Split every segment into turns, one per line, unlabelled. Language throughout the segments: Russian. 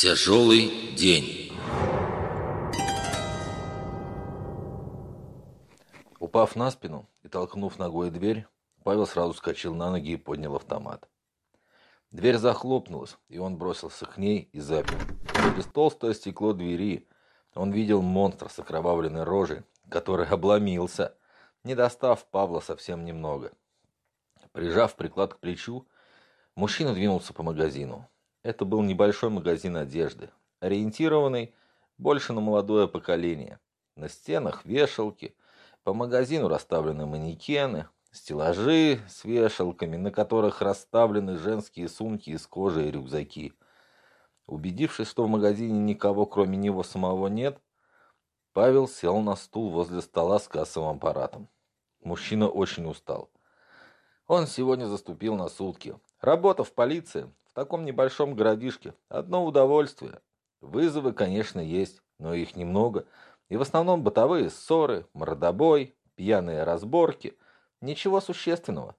Тяжелый день.
Упав на спину и толкнув ногой дверь, Павел сразу вскочил на ноги и поднял автомат. Дверь захлопнулась, и он бросился к ней и запер. Через толстое стекло двери он видел монстра с окровавленной рожей, который обломился, не достав Павла совсем немного. Прижав приклад к плечу, мужчина двинулся по магазину. Это был небольшой магазин одежды, ориентированный больше на молодое поколение. На стенах вешалки, по магазину расставлены манекены, стеллажи с вешалками, на которых расставлены женские сумки из кожи и рюкзаки. Убедившись, что в магазине никого кроме него самого нет, Павел сел на стул возле стола с кассовым аппаратом. Мужчина очень устал. Он сегодня заступил на сутки. Работа в полиции, в таком небольшом городишке, одно удовольствие. Вызовы, конечно, есть, но их немного. И в основном бытовые ссоры, мордобой, пьяные разборки. Ничего существенного.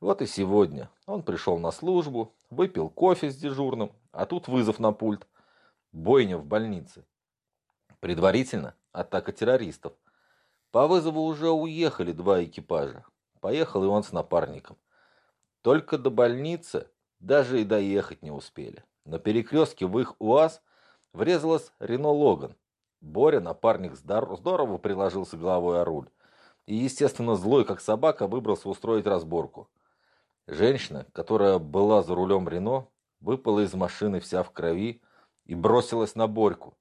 Вот и сегодня он пришел на службу, выпил кофе с дежурным, а тут вызов на пульт. Бойня в больнице. Предварительно атака террористов. По вызову уже уехали два экипажа. Поехал и он с напарником. Только до больницы даже и доехать не успели. На перекрестке в их УАЗ врезалась Рено Логан. Боря, напарник, здорово приложился головой о руль. И, естественно, злой, как собака, выбрался устроить разборку. Женщина, которая была за рулем Рено, выпала из машины вся в крови и бросилась на Борьку.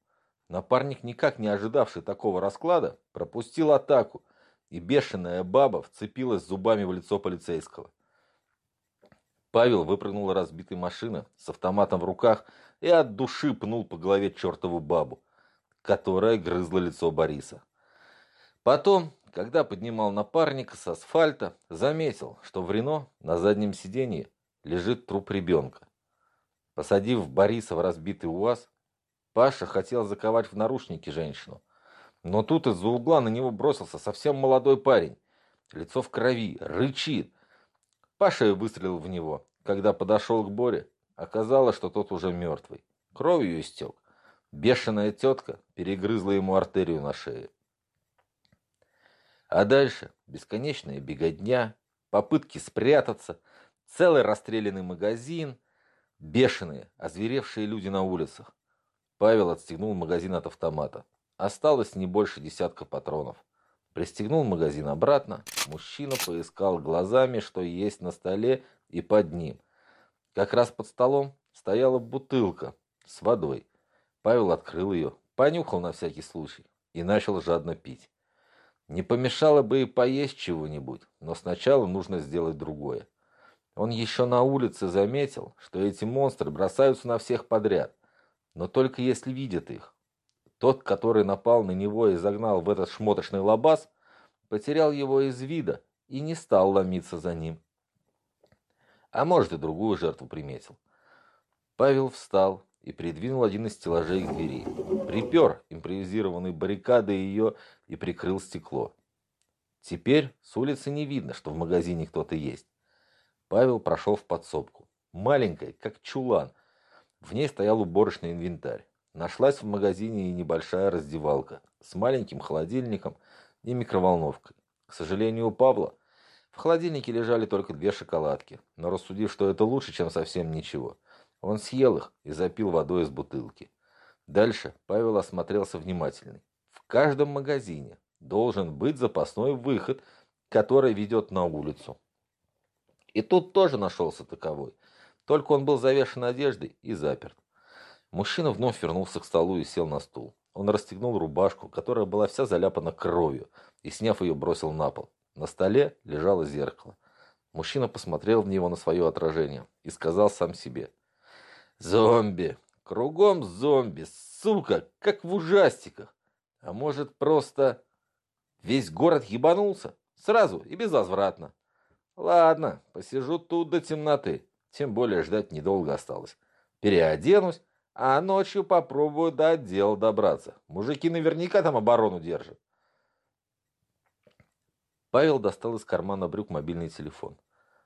Напарник, никак не ожидавший такого расклада, пропустил атаку и бешеная баба вцепилась зубами в лицо полицейского. Павел выпрыгнул из разбитой машины с автоматом в руках и от души пнул по голове чертову бабу, которая грызла лицо Бориса. Потом, когда поднимал напарника с асфальта, заметил, что в Рено на заднем сиденье лежит труп ребенка. Посадив Бориса в разбитый УАЗ, Паша хотел заковать в наручники женщину, но тут из-за угла на него бросился совсем молодой парень. Лицо в крови, рычит. Паша выстрелил в него. Когда подошел к Боре, оказалось, что тот уже мертвый. Кровью истек. Бешеная тетка перегрызла ему артерию на шее. А дальше бесконечная беготня, попытки спрятаться, целый расстрелянный магазин, бешеные, озверевшие люди на улицах. Павел отстегнул магазин от автомата. Осталось не больше десятка патронов. Пристегнул магазин обратно. Мужчина поискал глазами, что есть на столе и под ним. Как раз под столом стояла бутылка с водой. Павел открыл ее, понюхал на всякий случай и начал жадно пить. Не помешало бы и поесть чего-нибудь, но сначала нужно сделать другое. Он еще на улице заметил, что эти монстры бросаются на всех подряд, но только если видят их. Тот, который напал на него и загнал в этот шмоточный лабаз, потерял его из вида и не стал ломиться за ним. А может и другую жертву приметил. Павел встал и придвинул один из стеллажей к двери. Припер импровизированной баррикадой ее и прикрыл стекло. Теперь с улицы не видно, что в магазине кто-то есть. Павел прошел в подсобку. Маленькая, как чулан. В ней стоял уборочный инвентарь. Нашлась в магазине и небольшая раздевалка с маленьким холодильником и микроволновкой. К сожалению, у Павла в холодильнике лежали только две шоколадки, но рассудив, что это лучше, чем совсем ничего, он съел их и запил водой из бутылки. Дальше Павел осмотрелся внимательно. В каждом магазине должен быть запасной выход, который ведет на улицу. И тут тоже нашелся таковой, только он был завешен одеждой и заперт. Мужчина вновь вернулся к столу и сел на стул. Он расстегнул рубашку, которая была вся заляпана кровью, и, сняв ее, бросил на пол. На столе лежало зеркало. Мужчина посмотрел в него на свое отражение и сказал сам себе. «Зомби! Кругом зомби! Сука! Как в ужастиках! А может, просто весь город ебанулся? Сразу и безвозвратно. Ладно, посижу тут до темноты. Тем более ждать недолго осталось. Переоденусь, а ночью попробую до отдела добраться. Мужики наверняка там оборону держат. Павел достал из кармана брюк мобильный телефон.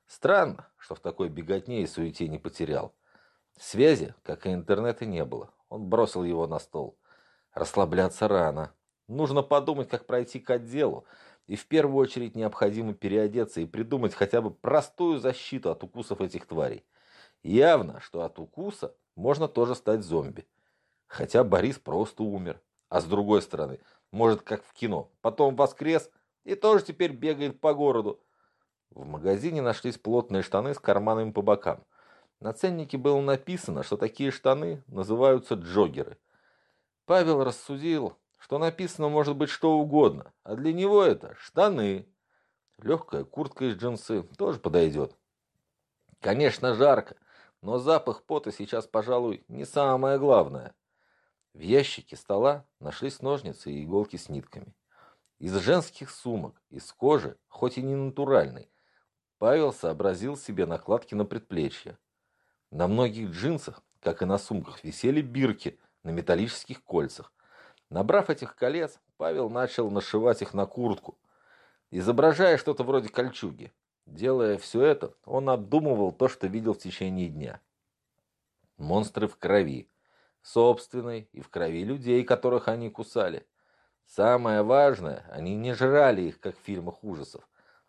Странно, что в такой беготне и суете не потерял. Связи, как и интернета, не было. Он бросил его на стол. Расслабляться рано. Нужно подумать, как пройти к отделу. И в первую очередь необходимо переодеться и придумать хотя бы простую защиту от укусов этих тварей. Явно, что от укуса можно тоже стать зомби. Хотя Борис просто умер. А с другой стороны, может как в кино, потом воскрес и тоже теперь бегает по городу. В магазине нашлись плотные штаны с карманами по бокам. На ценнике было написано, что такие штаны называются джогеры. Павел рассудил, что написано может быть что угодно, а для него это штаны. Легкая куртка из джинсы тоже подойдет. Конечно, жарко, но запах пота сейчас, пожалуй, не самое главное. В ящике стола нашлись ножницы и иголки с нитками. Из женских сумок, из кожи, хоть и не натуральной, Павел сообразил себе накладки на предплечье. На многих джинсах, как и на сумках, висели бирки на металлических кольцах. Набрав этих колец, Павел начал нашивать их на куртку, изображая что-то вроде кольчуги. Делая все это, он обдумывал то, что видел в течение дня. Монстры в крови, собственной и в крови людей, которых они кусали. Самое важное, они не жрали их, как в фильмах ужасов.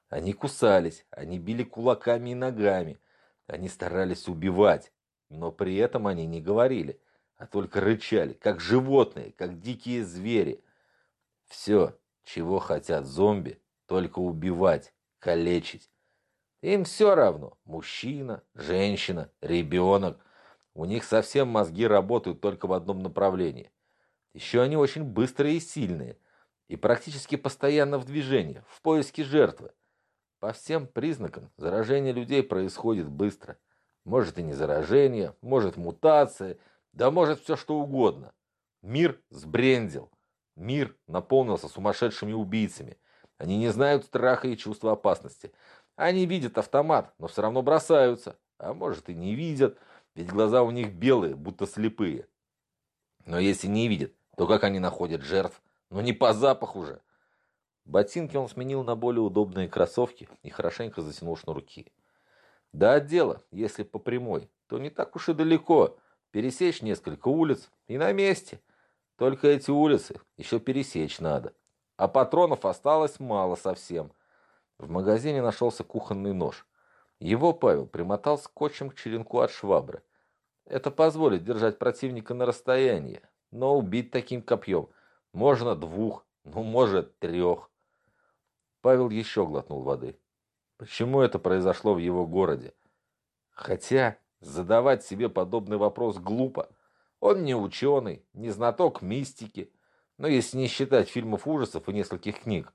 Они кусались, они били кулаками и ногами, они старались убивать, но при этом они не говорили – а только рычали, как животные, как дикие звери. Все, чего хотят зомби, только убивать, калечить. Им все равно, мужчина, женщина, ребенок. У них совсем мозги работают только в одном направлении. Еще они очень быстрые и сильные, и практически постоянно в движении, в поиске жертвы. По всем признакам заражение людей происходит быстро. Может и не заражение, может мутация – да может все что угодно. Мир сбрендил. Мир наполнился сумасшедшими убийцами. Они не знают страха и чувства опасности. Они видят автомат, но все равно бросаются. А может и не видят, ведь глаза у них белые, будто слепые. Но если не видят, то как они находят жертв? Ну не по запаху же. Ботинки он сменил на более удобные кроссовки и хорошенько затянул шнурки. До отдела, если по прямой, то не так уж и далеко пересечь несколько улиц и на месте. Только эти улицы еще пересечь надо. А патронов осталось мало совсем. В магазине нашелся кухонный нож. Его Павел примотал скотчем к черенку от швабры. Это позволит держать противника на расстоянии, но убить таким копьем можно двух, ну, может, трех. Павел еще глотнул воды. Почему это произошло в его городе? Хотя Задавать себе подобный вопрос глупо. Он не ученый, не знаток мистики, но если не считать фильмов ужасов и нескольких книг.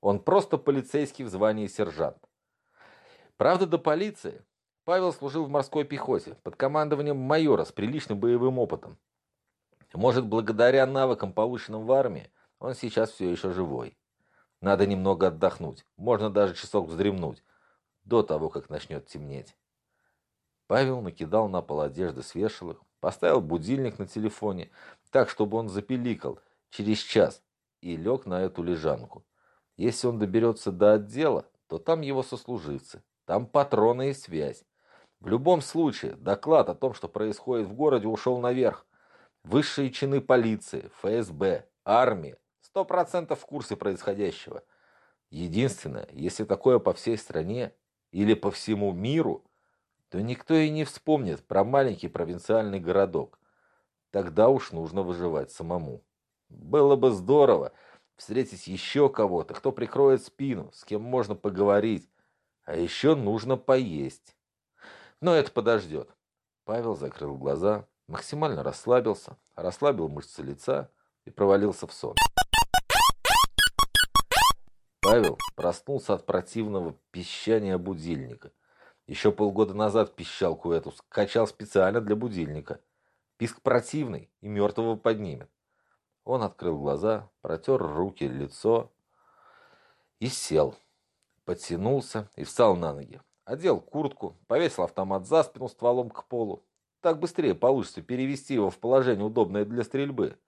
Он просто полицейский в звании сержант. Правда, до полиции Павел служил в морской пехоте под командованием майора с приличным боевым опытом. Может, благодаря навыкам, полученным в армии, он сейчас все еще живой. Надо немного отдохнуть, можно даже часок вздремнуть, до того, как начнет темнеть. Павел накидал на пол одежды с вешалок, поставил будильник на телефоне, так, чтобы он запеликал через час, и лег на эту лежанку. Если он доберется до отдела, то там его сослуживцы, там патроны и связь. В любом случае, доклад о том, что происходит в городе, ушел наверх. Высшие чины полиции, ФСБ, армии, сто процентов в курсе происходящего. Единственное, если такое по всей стране или по всему миру, то никто и не вспомнит про маленький провинциальный городок. Тогда уж нужно выживать самому. Было бы здорово встретить еще кого-то, кто прикроет спину, с кем можно поговорить. А еще нужно поесть. Но это подождет. Павел закрыл глаза, максимально расслабился, расслабил мышцы лица и провалился в сон. Павел проснулся от противного пищания будильника. Еще полгода назад пищалку эту скачал специально для будильника. Писк противный и мертвого поднимет. Он открыл глаза, протер руки, лицо и сел. Подтянулся и встал на ноги. Одел куртку, повесил автомат за спину стволом к полу. Так быстрее получится перевести его в положение, удобное для стрельбы.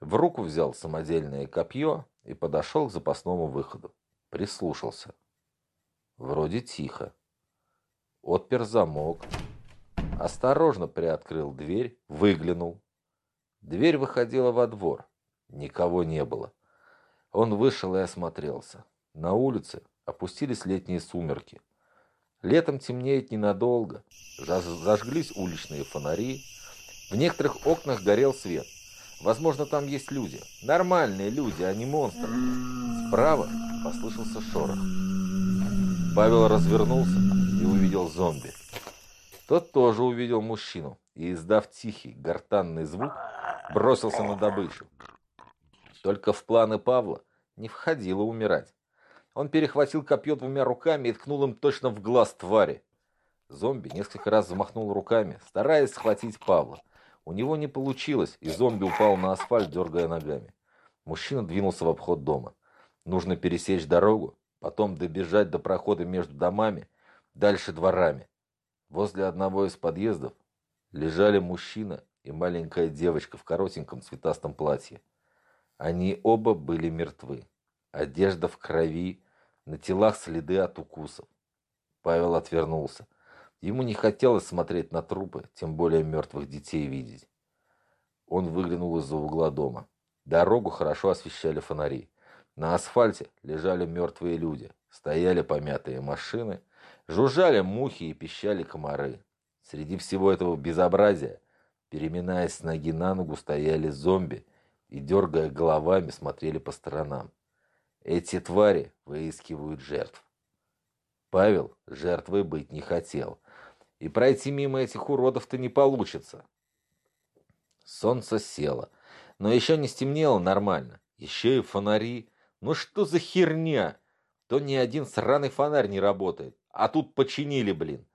В руку взял самодельное копье и подошел к запасному выходу. Прислушался. Вроде тихо отпер замок, осторожно приоткрыл дверь, выглянул. Дверь выходила во двор. Никого не было. Он вышел и осмотрелся. На улице опустились летние сумерки. Летом темнеет ненадолго. Зажглись уличные фонари. В некоторых окнах горел свет. Возможно, там есть люди. Нормальные люди, а не монстры. Справа послышался шорох. Павел развернулся и увидел зомби. Тот тоже увидел мужчину и, издав тихий, гортанный звук, бросился на добычу. Только в планы Павла не входило умирать. Он перехватил копье двумя руками и ткнул им точно в глаз твари. Зомби несколько раз замахнул руками, стараясь схватить Павла. У него не получилось, и зомби упал на асфальт, дергая ногами. Мужчина двинулся в обход дома. Нужно пересечь дорогу, потом добежать до прохода между домами, дальше дворами. Возле одного из подъездов лежали мужчина и маленькая девочка в коротеньком цветастом платье. Они оба были мертвы. Одежда в крови, на телах следы от укусов. Павел отвернулся. Ему не хотелось смотреть на трупы, тем более мертвых детей видеть. Он выглянул из-за угла дома. Дорогу хорошо освещали фонари. На асфальте лежали мертвые люди, стояли помятые машины, жужжали мухи и пищали комары. Среди всего этого безобразия, переминаясь с ноги на ногу, стояли зомби и, дергая головами, смотрели по сторонам. Эти твари выискивают жертв. Павел жертвой быть не хотел. И пройти мимо этих уродов-то не получится. Солнце село. Но еще не стемнело нормально. Еще и фонари. Ну что за херня? То ни один сраный фонарь не работает. А тут починили, блин.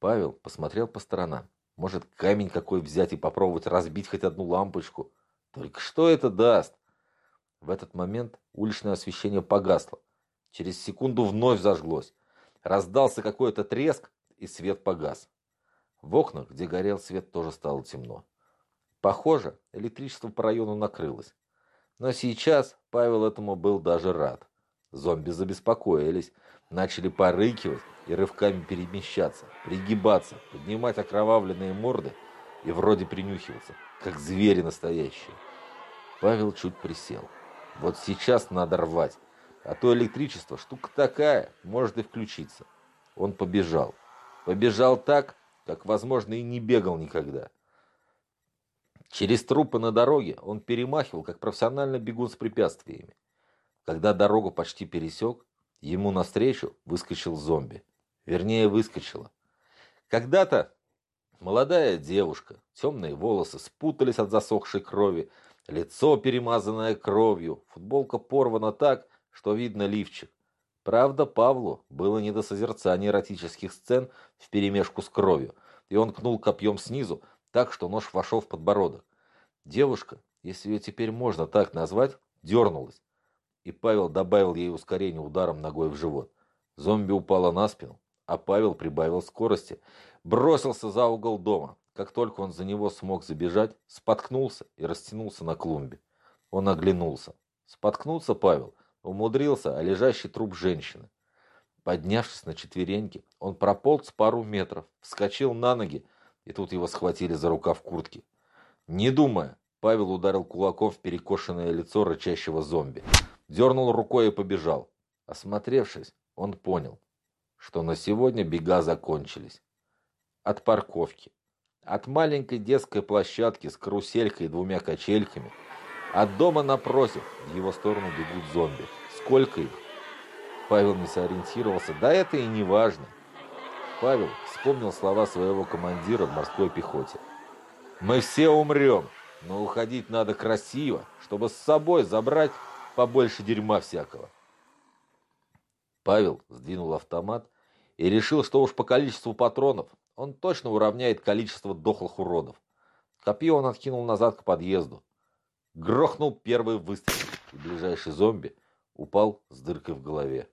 Павел посмотрел по сторонам. Может, камень какой взять и попробовать разбить хоть одну лампочку? Только что это даст? В этот момент уличное освещение погасло. Через секунду вновь зажглось. Раздался какой-то треск, и свет погас. В окнах, где горел свет, тоже стало темно. Похоже, электричество по району накрылось. Но сейчас Павел этому был даже рад. Зомби забеспокоились, начали порыкивать и рывками перемещаться, пригибаться, поднимать окровавленные морды и вроде принюхиваться, как звери настоящие. Павел чуть присел. Вот сейчас надо рвать, а то электричество штука такая, может и включиться. Он побежал. Побежал так, как, возможно, и не бегал никогда. Через трупы на дороге он перемахивал, как профессиональный бегун с препятствиями. Когда дорогу почти пересек, ему навстречу выскочил зомби. Вернее, выскочила. Когда-то молодая девушка, темные волосы спутались от засохшей крови, лицо перемазанное кровью, футболка порвана так, что видно лифчик. Правда, Павлу было не до созерцания эротических сцен вперемешку с кровью, и он кнул копьем снизу, так что нож вошел в подбородок. Девушка, если ее теперь можно так назвать, дернулась и Павел добавил ей ускорение ударом ногой в живот. Зомби упала на спину, а Павел прибавил скорости, бросился за угол дома. Как только он за него смог забежать, споткнулся и растянулся на клумбе. Он оглянулся. Споткнулся Павел, умудрился о лежащий труп женщины. Поднявшись на четвереньки, он прополз пару метров, вскочил на ноги, и тут его схватили за рукав куртки. Не думая, Павел ударил кулаком в перекошенное лицо рычащего зомби дернул рукой и побежал. Осмотревшись, он понял, что на сегодня бега закончились. От парковки, от маленькой детской площадки с каруселькой и двумя качельками, от дома напротив в его сторону бегут зомби. Сколько их? Павел не сориентировался, да это и не важно. Павел вспомнил слова своего командира в морской пехоте. «Мы все умрем, но уходить надо красиво, чтобы с собой забрать побольше дерьма всякого. Павел сдвинул автомат и решил, что уж по количеству патронов он точно уравняет количество дохлых уродов. Копье он откинул назад к подъезду. Грохнул первый выстрел, и ближайший зомби упал с дыркой в голове.